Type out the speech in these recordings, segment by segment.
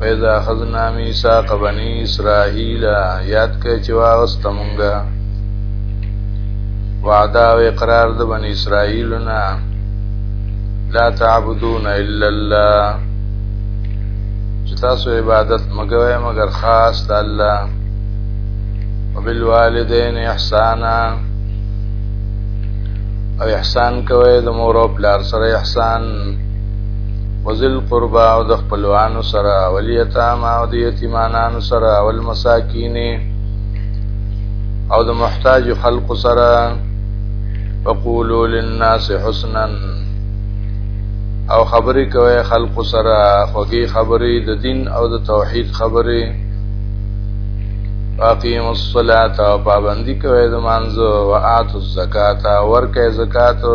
فإذا أخذنا ميثاق بني إسرائيل یاد کړئ چې واغسته مونږه وعده او اقرار د بني إسرائيل نه لا تعبدون إلا الله چې تاسو عبادت مګوي مګر خاص د الله وبالوالدين احسانا او احسان کوي د مور او پلار سره احسان وزل قربا او د خپلوانو سره ولیتام او د یتیمانانو سره او المساکین او د محتاج خلق سره وقولو للناس حسنا او خبرې کوي خلق سره خوږی خبرې د دین او د توحید خبرې واقیم الصلاة او پابندی کوي د مانزو و آتو الزکاة ورکه زکاتو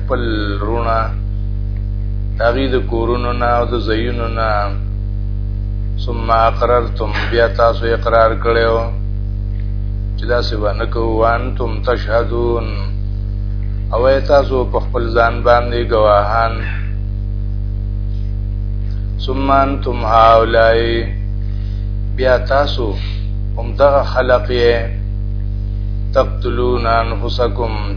خپل رونه هغه د کورونو نه او د زینونو نه ثم اقررتم بیا تاسو اقرار کړو چې دا څه باندې کوان تم تشهدون او تاسو په خپل ځان باندې گواهان ثم انتم هؤلاء بیا تاسو هم دغه خلق یې تقتلون انفسکم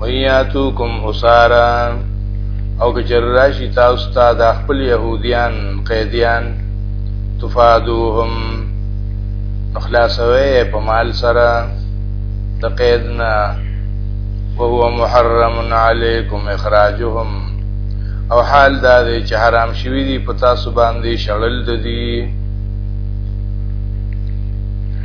ویاتوکم اسارا او که چر راشي تاسو ته د خپل يهوديان قیدیان تفادوهم خلاصوي په مال سره د قیدنا وهو محرم علیکم اخراجهم او حال دا دی چې حرام شوی دی په تاسو باندې شړل د دي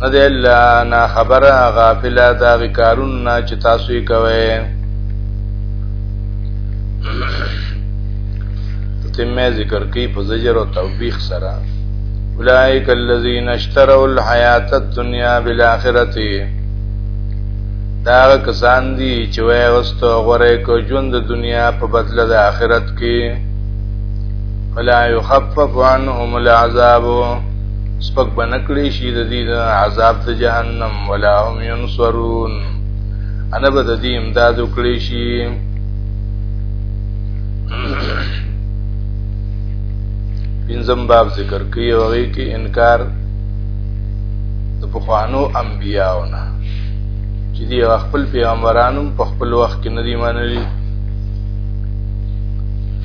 نه دی الله نه خبره غافل دا غکارون نه چې تاسو یې کوي تتمه ذکر کوي په زجر او توبیخ سره اولئک الذین اشتروا الحیات الدنیا بالآخرته دا کسان دي چې وای غستو غره کو ژوند د دنیا په بدله د آخرت کې فلا يخفف عنهم العذاب سپک بنکړي شي د دې د عذاب د جهنم ولا هم ينصرون انا به د دې امداد وکړي شي پنځم باب ذکر کوي او هغه کې انکار د پخوانو انبیاونه چې دی خپل پیغمبرانو په خپل وخت کې ندی منلي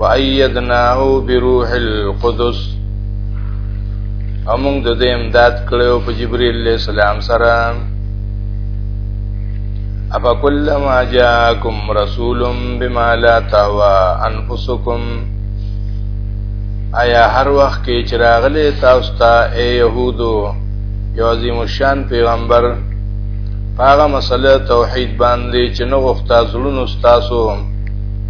وَأَيَّدْنَاهُ بِرُوحِ الْقُدُسِ امونږ د دې امداد کړو په جبرئیل علیہ السلام سره افا کلما جاءکم رسول بما لا تهوا انفسکم آیا هر وخت کې چې راغلی تاسو ته اے يهودو یو عظیم الشان پیغمبر هغه مسله توحید باندې چې نو غوښتا زړونو تاسو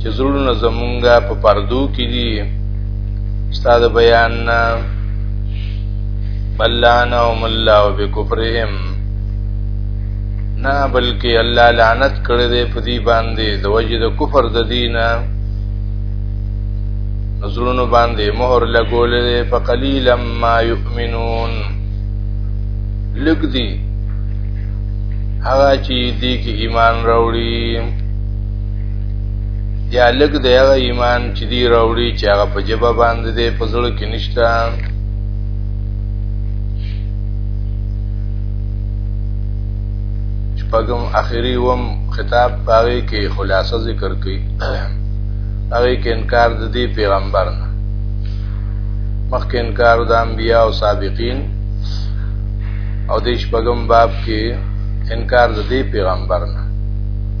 چې زړونه زمونږه په پردو کې دي استاد بیان نه بلانا او ملا او بکفرهم نه بلکې الله لعنت کړی دی په دې باندې د وجه د کفر د دینه نظرونو باندې مهر لګول دی فقلیلا ما یؤمنون لګ دی هغه چې دې کې ایمان راوړي یا لګ د هغه ایمان چې دی راوړي چې هغه په جبه باندې دی په زړه کې نشته شپږم اخیری وم خطاب پاره کې خلاصه ذکر کړي هغه کې انکار د دې پیغمبر نه مخکې انکار د انبیا او سابقین او د شپږم باب کې انکار د دې پیغمبر نه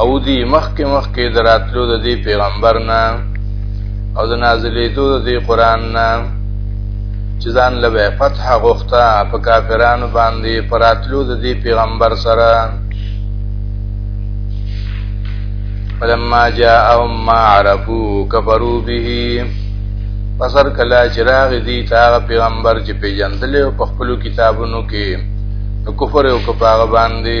او دی مخکې مخکې دراتلو د دې پیغمبر نه او د نازلېدو د دې قران نه چې ځان له فتح غوښته په کافرانو باندې پراتلو د دې پیغمبر سره فلما جاءهم ما عرفوا كفروا به پسر کلا چراغ دی تا پیغمبر چې پیجندل او په خپل کتابونو کې نو کفر او کفاره باندې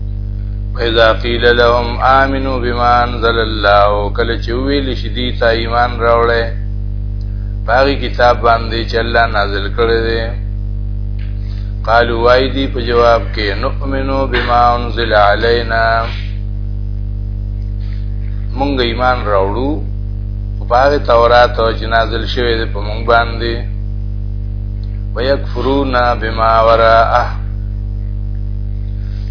اذا قيل لهم امنوا بما انزل الله کله چې ویل شي دي ته ایمان راوړې باغی کتاب باندې چې الله نازل کړی دی قالوا وای دي په جواب کې نؤمنو بما انزل علينا مونږ ایمان راوړو په باغ تورات او جنازل شوی دی په مونږ باندې ويكفرون بما وراءه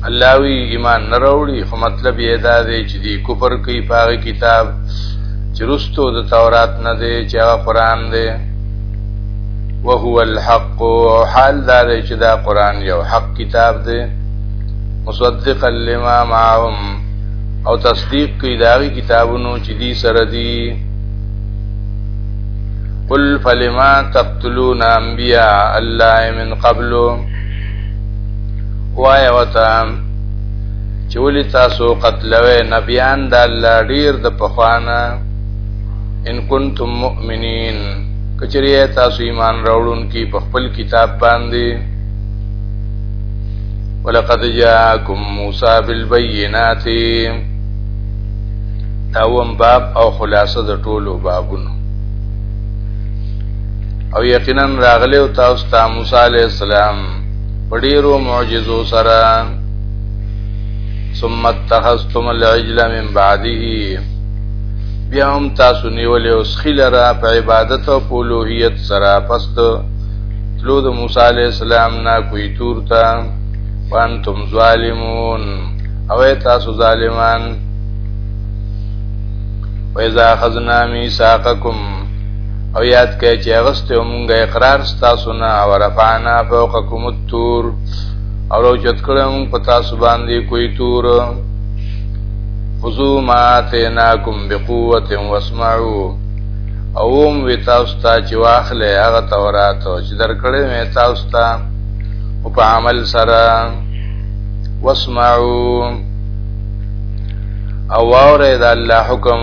الله وی ایمان نه راوړي خو مطلب یې دا دی چې دی کفر کوي په هغه کتاب چې رستو د تورات نه دی چې هغه قران دی وهو الحق حال دا دی چې دا قران یو حق کتاب دی مصدقا لما معهم او تصدیق کوي دا کتابونو چې دی سره دی قل فلما تقتلون انبیاء الله من قبلو وای وته چې ولې تاسو قتلوي نبيان د الله ډیر د پخوانه ان کنتم مؤمنین کچری تاسو ایمان راوړون کی په خپل کتاب باندې ولقد جاءكم موسى بالبينات تاوم باب او خلاصه د ټولو بابونو او یقینا راغله او تاسو ته موسی عليه السلام په ډیرو معجزو سره ثم اتخذتم العجل من بعده بیا هم تاسو نیولې اوس خلره په عبادت او په لوهیت سره پس د تلو د موسی علی السلام نه کوی تور ته وانتم ظالمون او تاسو ظالمان وإذا أخذنا ميثاقكم او یاد کړئ چې اغستې مونږه اقرار ستاسو نه او رفعنا فوقکم التور او روجت کړو مونږ په تاسو باندې کوی تور خذو ما اتیناکم بقوت واسمعو اوم وی تاسو ته چې واخلې هغه تورات چې درکړې مې تاسو ته او په عمل سره واسمعو او واورې د الله حکم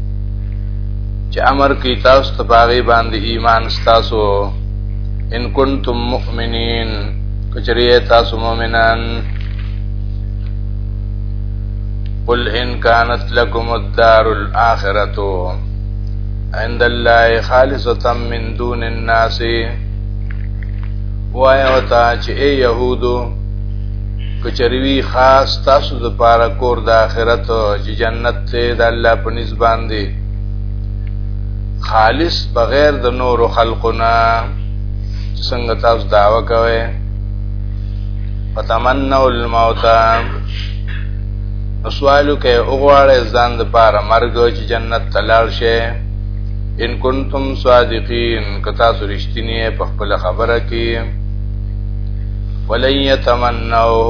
چې امر کوي تاسو ته باغی باندې ایمان تاسو ان کنتم مؤمنین کچری تاسو مؤمنان قل ان كانت لكم الدار الاخره عند الله خالصه من دون الناس وای او تا چې ای يهودو کچریوی خاص تاسو د پاره کور د آخرت چې جنت ته د الله په نس باندې خالص بغیر د نور خلقنا څنګه تاسو داوا کوي فتمنوا الموت سوالو کې اوغواړې ځان د پاره مرګ چې جنت تلل شي ان کنتم صادقین کتا سرشتنی په خپل خبره کې ولن يتمنوه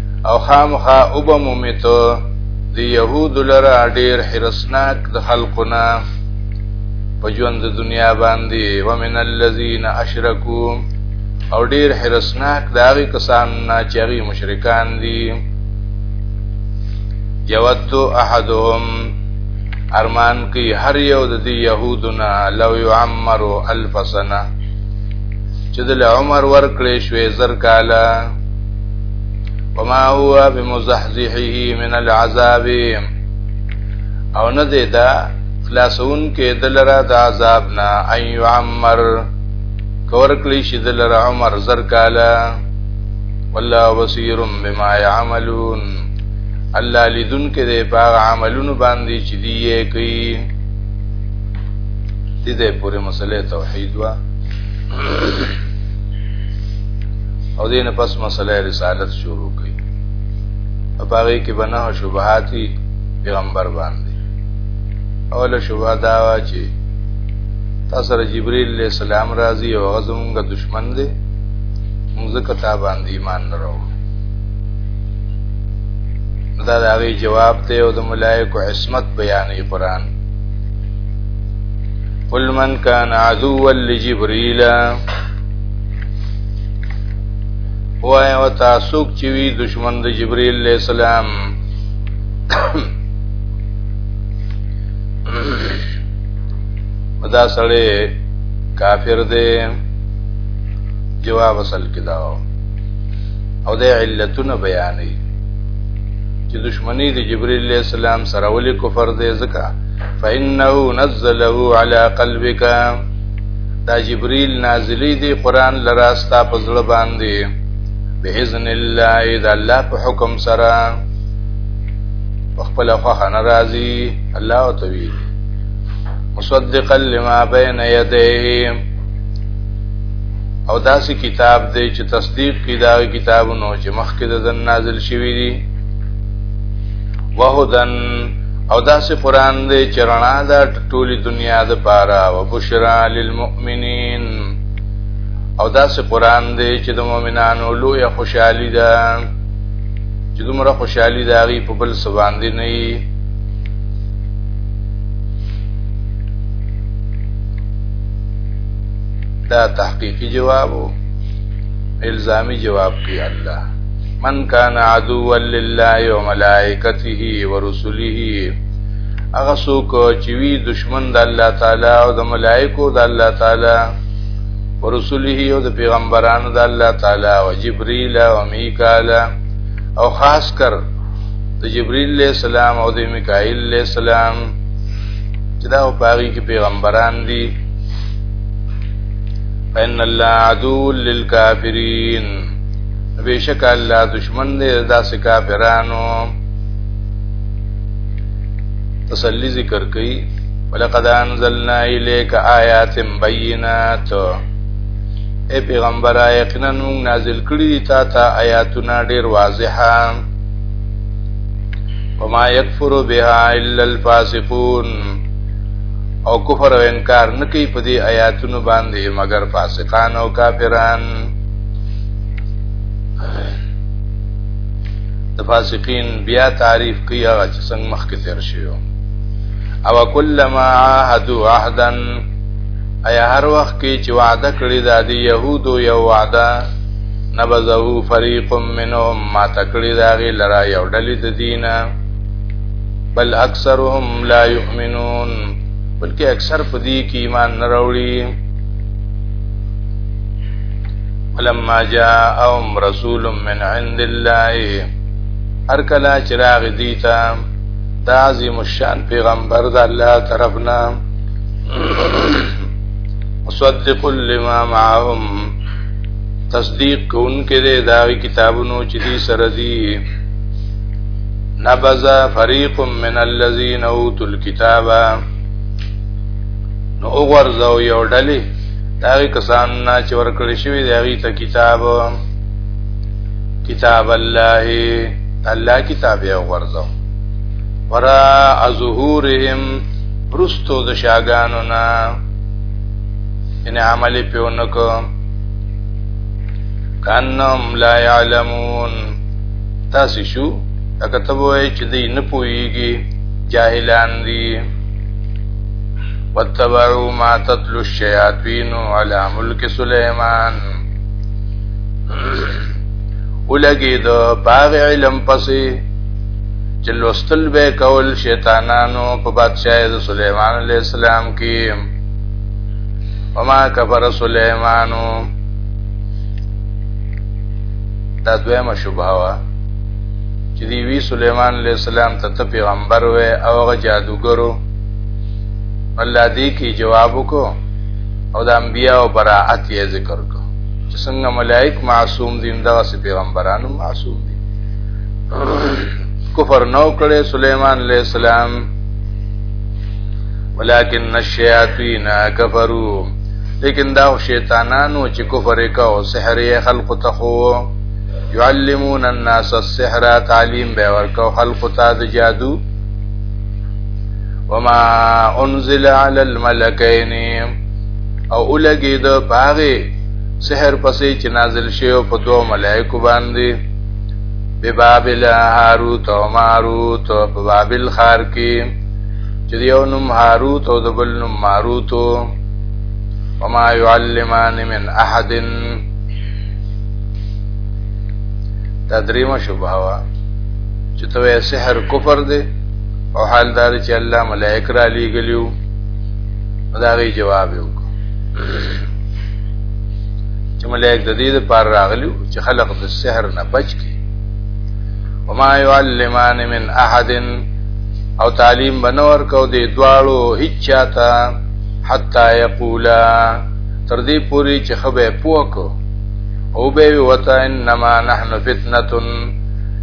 او خامخا او به مومې ته د یهودو لره ډېر حرسناک د خلقو نه په ژوند د دنیا باندې ومن الذین اشرکو او ډېر حرسناک د هغې کسان نه چې هغې مشرکان دي یودو احدهم ارمان کوي هر یو د دې یهودو نه لو یعمرو الف سنه چې د عمر ورکړې شوې زر کاله وما هو بمزحزحه من العذاب او نه دی دا خلاصون کې دلرا د عذاب نه ايو عمر کور کلی شي دلرا عمر زر کالا والله بصير بما يعملون الله لذن کې د باغ عملونو باندې چې دی یې کوي دې دې پوره مسله توحید وا او دینه پس مسله رسالت شروع کړي په باغې کې بنه شوبهاتي پیغمبر باندې اوله شوبه دا وا چې تاسو سره جبرئیل علیہ السلام راځي او هغه زمونږ دشمن دی موږ ځکه تا باندې ایمان نه راوړو دا د هغې جواب دی او د ملایکو عصمت بیانې قرآن قل من كان عدوا لجبريل وای او تاسو چې وی دشمن د جبرئیل علیہ السلام دا سړی کافر دی جواب اصل کې دا او د علتونه بیانې چې دشمنی د جبرئیل علیہ السلام سره ولې کفر دی ځکه فإنه نزله على قلبك دا جبريل نازلی دی قران لرا ستا په زړه باندې باذن الله اذا الله په حکم سره خپل خوخه ناراضي الله او توي مصدقا لما بين يديه او داسې کتاب دی چې تصدیق کی دا کتابونو چې مخکې د نازل شوی دی وهدن او داسې قران دی چې رڼا ده ټول دنیا د پاره او بشرا للمؤمنین او دا سه قران دی چې د مؤمنانو لوی خوشحالي ده چې دومره خوشحالي ده غي په بل څه باندې نه وي دا تحقیقی جواب الزامی جواب کی الله من کان عدوا لله وملائکته ورسله هغه څوک چې وی دشمن د الله تعالی او د ملائکو د الله تعالی او رسوله او د پیغمبرانو د الله تعالی او جبرئیل او میکائیل او خاص کر د جبرئیل علیہ السلام او د میکائیل علیہ السلام چې دا په هغه کې پیغمبران دي ان الله عدو للکافرین بشک الله دشمن دی داسې کافرانو تسلی ذکر کوي ولقد انزلنا اليك آيات بينات اے پیغمبر یقینا موږ نازل کړی دي تا ته آیاتونه ډیر واضحه وما يكفر بها الا الفاسقون او کفر او انکار نه کوي په دې آیاتونو باندې مگر فاسقان او کافران د فاسقین بیا تعریف کوي هغه چې څنګه مخکې تیر شوی او کلما عهدوا عهدا ایا هر وخت کې چې وعده کړی دا دی يهودو یو وعده نبذه فريق منهم ما تکړی دا غي لرا یو ډلې د دینه بل اکثرهم لا يؤمنون بلکې اکثر په دې کې ایمان نه راوړي فلما جاءهم رسول من عند الله هر کله چې راغ دي ته د عظیم الشان پیغمبر د الله طرفنا مصدق لما معهم تصدیق کوونکې د داوی کتابونو چې دي سره دي نبذ فريق من الذين اوتوا الكتاب نو وګرځاو یو ډلې داغی کسان نه چې ورکړی شوی دی هغه ته کتاب کتاب الله الله کتاب یې ورځو ورا ظهورهم رستو د شاګانو نه ان عمل پیونکو کانم لا يعلمون تاسو شو اکه ته وای چې دې نه پويږي جاهلان دي واتبعوا ما تتلو الشياطين على ملك سليمان ولګي د باغ علم پسې چې لوستل به کول شیطانانو په بادشاہي د سليمان عليه السلام کې وما کفر سليمانو دا دویمه شبهه وا چې دی وی سليمان عليه السلام ته پیغمبر و او هغه جادوګرو الله دې کې جواب وکړو او د انبیا او براءت یې ذکر کو چې څنګه ملائک معصوم دي دغه سي پیغمبرانو معصوم دي کفر نو کړي سليمان عليه السلام ولكن الشياطين كفروا لیکن دا شیطانانو چې کفر وکاو سحر یې خلق ته خو يعلمون الناس السحر تعلیم به ورکاو خلق ته د جادو وما انزل على الملكين او اولګي د باغې سحر پسې چې نازل شیو په دوه ملائکو باندې ببابل هاروت او ماروت په بابل خار کې چې یو نوم هاروت او د بل نوم ماروت وما يعلمان من احد تدریم شبهه چې ته وایې سحر کفر دی او حال دا دی چې الله ملائک را لېږلي وو نو د هغې جواب یې وکړو چې ملائک د دې دپاره راغلي وو چې خلق د سحر نه بچ کړي وما يعلمان من احد او تعلیم بنور کو دې دواړو هیڅ چاته حتا یقولا تر دې پوری چې خبره پوکو او به وتا انما نحن فتنه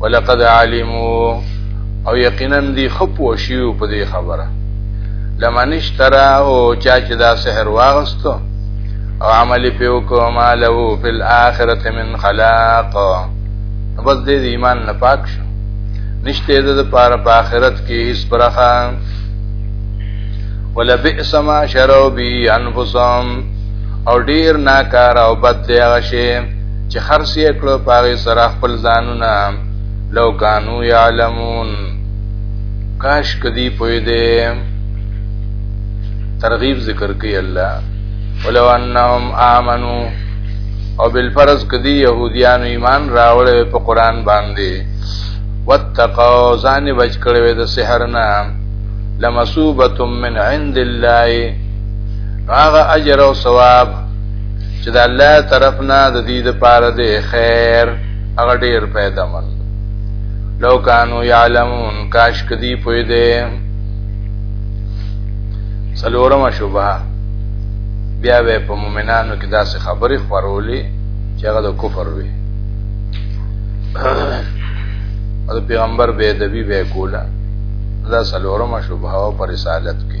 ولقد علموا او یقینا دی خپو شیو په دې خبره لمنش ترا او چا چې دا سحر واغستو او عمل پیو کوما له فی الاخرته من خلاق بس دې ایمان نه پاک شو نشته د پاره په آخرت کې هیڅ برخه ولا بئس ما شروا بی انفسهم او ډیر ناکار او بد دی هغه شی چې خرڅ یې کړو په هغې سره خپل ځانونه لو کانو یعلمون کاش کدی پوی دی ترغیب ذکر کوي الله ولو انهم امنو او بالفرض کدی يهوديان ایمان راوړل په قران باندې واتقوا ځان بچ کړو د سحر نه لمسوبه من عند الله هغه اجر او ثواب چې د الله طرف نه د دې لپاره دی خیر هغه ډیر پیدا مند لو کانو یعلمون کاش کدی پوی دی سلورم شوبه بیا به په مؤمنانو کې داسې خبرې خورولې چې هغه د کفر وي او پیغمبر به د بی به کوله دا سلورم شوبه او پر رسالت کې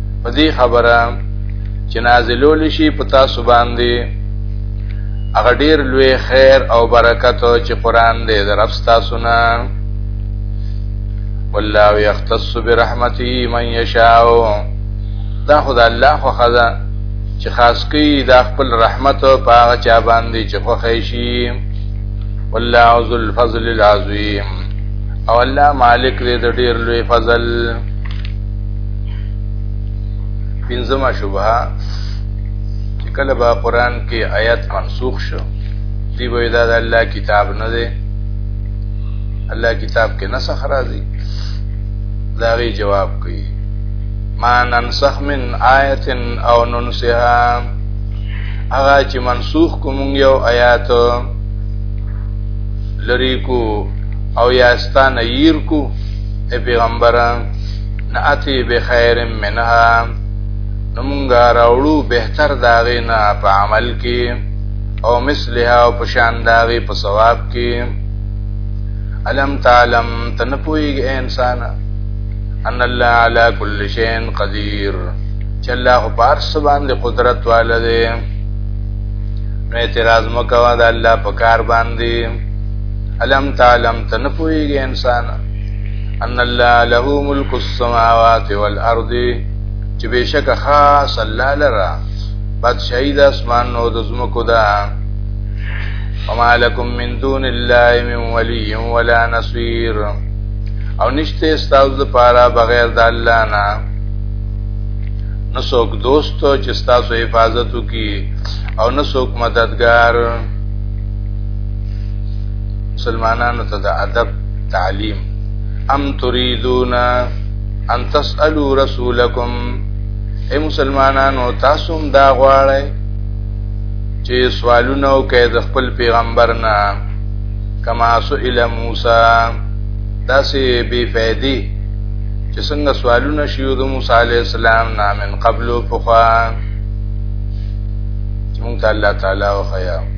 په دې خبره چې نازلول شي په تاسو باندې هغه ډیر لوی خیر او برکت چې قران دې درف تاسو نه والله يختص برحمته من يشاء دا خدای الله خو خدا چې خاص کوي دا خپل رحمت او پاغه چا باندې چې خو خیشي والله ذو الفضل العظیم او الله مالک دې ډیر لوی فضل پنځمه شبهه چې کله به قران کې آیات منسوخ شو دی به دا د الله کتاب نه دی الله کتاب کې نسخ راځي دا غي جواب کوي ما ننسخ من آیت او ننسها هغه چې منسوخ کوم یو آیات لری کو او یاستان ایر کو اے پیغمبران ناتی بخیر منها نو مونږه راوړو بهتر داغې نه په عمل کې او مثلها او پشان داغې په ثواب کې علم تعلم تنپویګ انسان ان الله علی کل شیء قدیر چې الله په هر څه باندې قدرت والده نو اعتراض مکوا د الله په کار باندې علم تعلم تنپویګ انسان ان الله له ملک السماوات والارض چې بشک خاص الله لرا بادشاہي د اسمان او د زمکو ده وما لكم من دون الله من ولي ولا نصير او نشته استاو د پاره بغیر د الله نه نو څوک دوست چې تاسو حفاظت وکي او نو څوک مددگار مسلمانانو ته د ادب تعلیم ام تريدون ان تسالو رسولکم اے مسلمانانو تاسو هم دا غواړئ چې سوالونه وکړئ د خپل پیغمبر نه کما سئل موسی داسې بی فائدې چې څنګه سوالونه شیو د موسی علی السلام نه من قبل فخا چې مونږ الله تعالی وخیا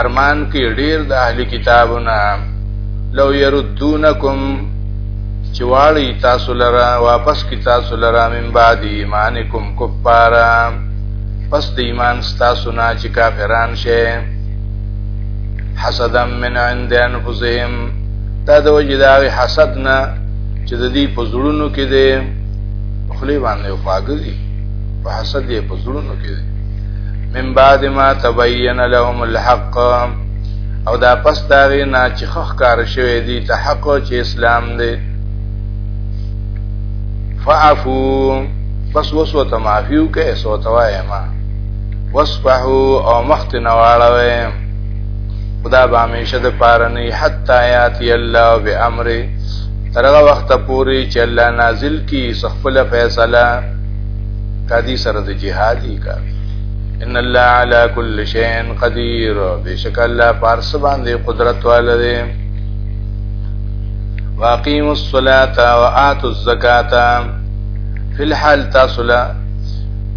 ارمان کې ډیر د اهل کتابونه لو يردونکم چې واړی تاسو لره واپس کی تاسو لره من بعد ایمانکم کفارا پس د ایمان تاسو نه چې کافران شئ حسدا من عند انفسهم دا د وجداوی حسد نه چې د دې په زړونو کې دی خلی باندې خواږي په حسد یې په زړونو کې دی من بعد ما تبين لهم الحق او دا پس دا غینا چې خخ کار شوی دی ته حق چې اسلام دی فعفو پس وسو ته معفیو کې سو توای ما وصفحو او مخت نواړوي خدا به همیشه د پاره نه حتا یاتی الله بامر ترغه وخت پوری چې الله نازل کی سخفل فیصله کادی سره د جهادي کا ان الله على كل شيء قدير بشک الله پارس باندې قدرت والده واقيموا الصلاه واتوا الزکات فی الحال تاسو لا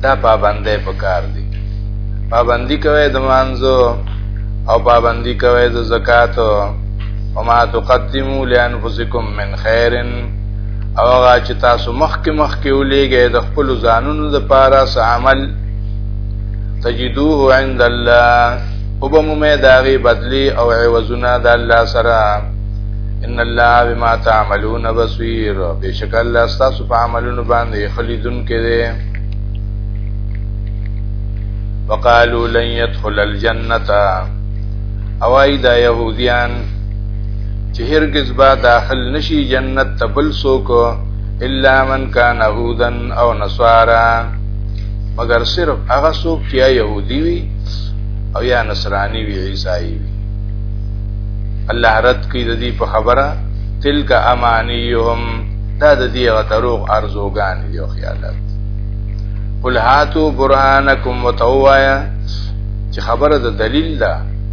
دا پابندې پکار دي پابندي کوي د مانزو او پابندي کوي د زکات او ما تقدموا لانفسکم من خیرن او هغه چې تاسو مخکې مخکې ولېږئ د خپل ځانونو د پاره څه عمل تجدوه عند الله وبمومه داغي بدلی او عوضونه د الله سره ان الله بما تعملون بصير بشک الله تاسو په عملونو باندې خلیدون کې دي وقالو لن يدخل الجنه او ايدا يهوديان چې هرګز به داخل نشي جنت ته بل څوک الا من کان هودن او نصارا مگر صرف هغه څوک چې یا يهودي وي او یا نصراني وي عیسائی وي الله رد کوي د دې په خبره تلک امانیهم دا د دې غتروغ ارزوګان یو خیالات قل هاتو برهانکم وتوایا چې خبره د دلیل ده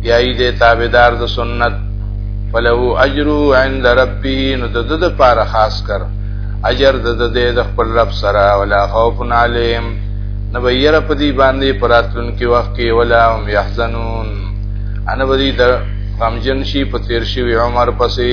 بیاي دې تابعدار د سنت فله اجره عند ربه نو د د لپاره خاص کر اجر د د د خپل رب سره ولا خوف عليهم نبير په دې باندې پراتلون کې وخت کې ولا هم يحزنون انا بدی د غمجن شي په تیر شي عمر پسې